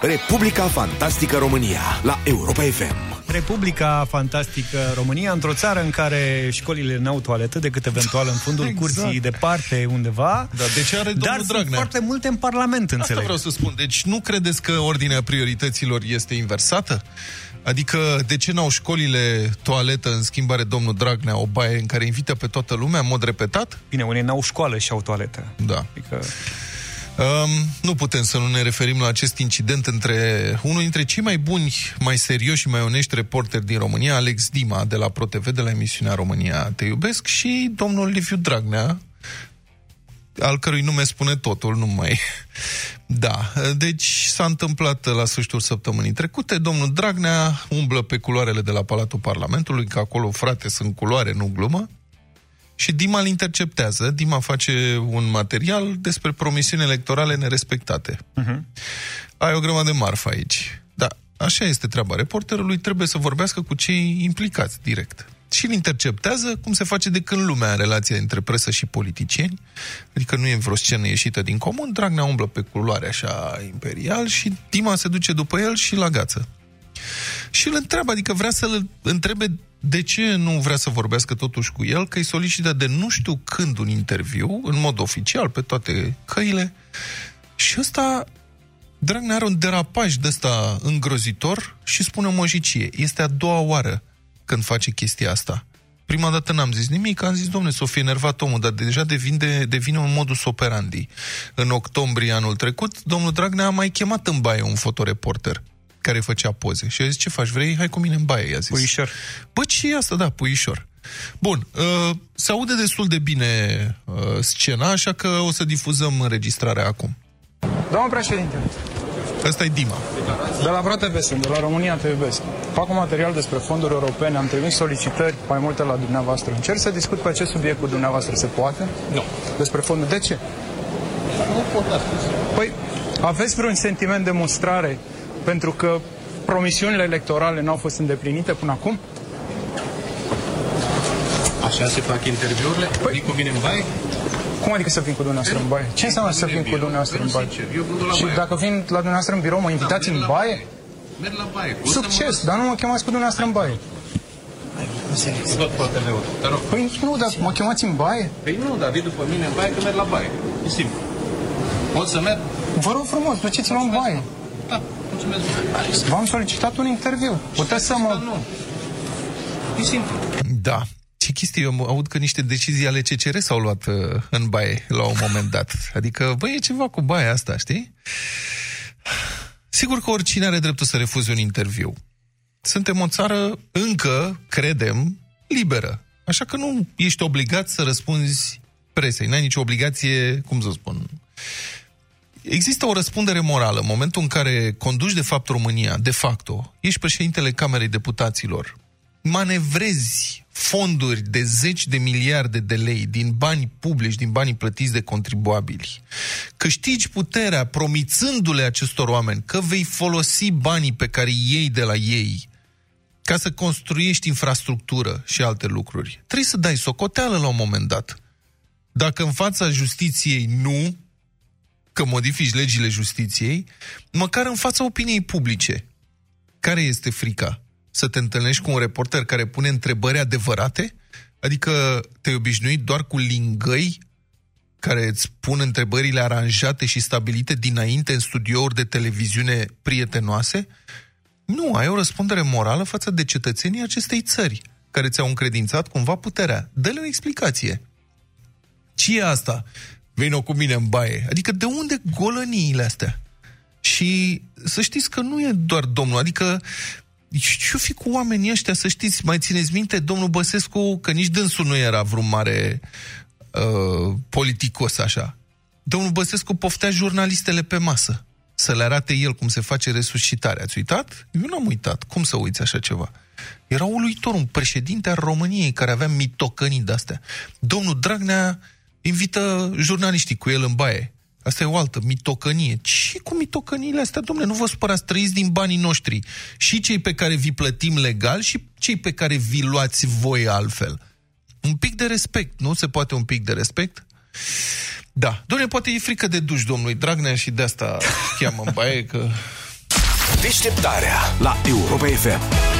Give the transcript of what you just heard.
Republica Fantastică România la Europa FM. Republica Fantastică România, într-o țară în care școlile n-au toaletă decât eventual în fundul exact. curții departe undeva. Da, de ce are domnul dar Dragnea? sunt foarte multe în Parlament, înțeleg. Asta vreau să spun. Deci nu credeți că ordinea priorităților este inversată? Adică, de ce n-au școlile toaletă în schimbare domnul Dragnea, o baie în care invită pe toată lumea, în mod repetat? Bine, unii n-au școală și au toaletă. Da. Adică... Um, nu putem să nu ne referim la acest incident între unul dintre cei mai buni, mai serioși și mai onești reporteri din România, Alex Dima, de la ProTV, de la emisiunea România Te Iubesc, și domnul Liviu Dragnea, al cărui nume spune totul, nu mai... Da, deci s-a întâmplat la sfârșitul săptămânii trecute, domnul Dragnea umblă pe culoarele de la Palatul Parlamentului, că acolo, frate, sunt culoare, nu glumă, și Dima îl interceptează. Dima face un material despre promisiuni electorale nerespectate. Uh-huh. Ai o grămadă de marfă aici. Da, așa este treaba. Reporterului trebuie să vorbească cu cei implicați direct. Și îl interceptează, cum se face de când lumea în relația între presă și politicieni, adică nu e vreo scenă ieșită din comun, Dragnea umblă pe culoare așa imperial și Dima se duce după el și la gață. Și îl întreabă, adică vrea să-l întrebe de ce nu vrea să vorbească totuși cu el, că îi solicită de nu știu când un interviu, în mod oficial, pe toate căile, și ăsta Dragnea are un derapaj de ăsta îngrozitor și spune o mojicie. Este a doua oară când face chestia asta. Prima dată n-am zis nimic, am zis, domnule, s-o fi enervat omul, dar deja devine, devine un modus operandi. În octombrie anul trecut, domnul Dragnea a mai chemat în baie un fotoreporter care făcea poze. Și a zis, ce faci, vrei? Hai cu mine în baie, i-a zis. Puișor. Bă, ce e asta? Da, puișor. Bun, uh, se aude destul de bine uh, scena, așa că o să difuzăm înregistrarea acum. Domnul președinte, Ăsta e Dima. de la ProTV sunt, de la România te iubesc. Fac un material despre fonduri europene, am trimis solicitări mai multe la dumneavoastră. Încerc să discut pe acest subiect cu dumneavoastră, se poate? Nu. Despre fonduri. De ce? Nu pot da. Păi, aveți vreun sentiment de mustrare pentru că promisiunile electorale n-au fost îndeplinite până acum? Așa se fac interviurile? Păi... Vii cu mine în baie? Cum adică să vin cu dumneavoastră în baie? Ce înseamnă să vin cu dumneavoastră în baie? Sincer, eu vând la Și baie. dacă vin la dumneavoastră în birou, mă invitați merg în la baie? Merg la baie. O să mă Succes, las- dar nu mă chemați cu dumneavoastră în baie. Tot pe TV-ul. Te rog. Păi nu, dar mă chemați în baie? Păi nu, dar vii după mine în baie că merg la baie. E simplu. Pot să merg? Vă rog frumos, duceți-mă în baie. Da, mulțumesc. Alex, V-am solicitat un interviu. Puteți să mă... Nu. E simplu. Da. Ce chestie, eu aud că niște decizii ale CCR s-au luat uh, în baie la un moment dat. Adică, băi, e ceva cu baia asta, știi? Sigur că oricine are dreptul să refuze un interviu. Suntem o țară, încă, credem, liberă. Așa că nu ești obligat să răspunzi presei. N-ai nicio obligație, cum să spun, Există o răspundere morală în momentul în care conduci de fapt România, de facto, ești președintele Camerei Deputaților, manevrezi fonduri de zeci de miliarde de lei din bani publici, din banii plătiți de contribuabili, câștigi puterea promițându-le acestor oameni că vei folosi banii pe care îi iei de la ei ca să construiești infrastructură și alte lucruri. Trebuie să dai socoteală la un moment dat. Dacă în fața justiției nu, că modifici legile justiției, măcar în fața opiniei publice. Care este frica? Să te întâlnești cu un reporter care pune întrebări adevărate? Adică te-ai obișnuit doar cu lingăi care îți pun întrebările aranjate și stabilite dinainte în studiouri de televiziune prietenoase? Nu, ai o răspundere morală față de cetățenii acestei țări, care ți-au încredințat cumva puterea. Dă-le o explicație. Ce e asta? Vino cu mine în baie. Adică de unde golăniile astea? Și să știți că nu e doar domnul, adică ce fi cu oamenii ăștia, să știți, mai țineți minte, domnul Băsescu, că nici dânsul nu era vreun mare uh, politicos așa. Domnul Băsescu poftea jurnalistele pe masă să le arate el cum se face resuscitarea. Ați uitat? Eu n-am uitat. Cum să uiți așa ceva? Era uluitor, un președinte al României care avea mitocănii de-astea. Domnul Dragnea invită jurnaliștii cu el în baie. Asta e o altă mitocănie. Ce cu mitocăniile astea, domnule? Nu vă supărați, trăiți din banii noștri. Și cei pe care vi plătim legal și cei pe care vi luați voi altfel. Un pic de respect, nu? Se poate un pic de respect? Da. Domnule, poate e frică de duș domnului Dragnea și de asta cheamă în baie că... Deșteptarea la Europa FM.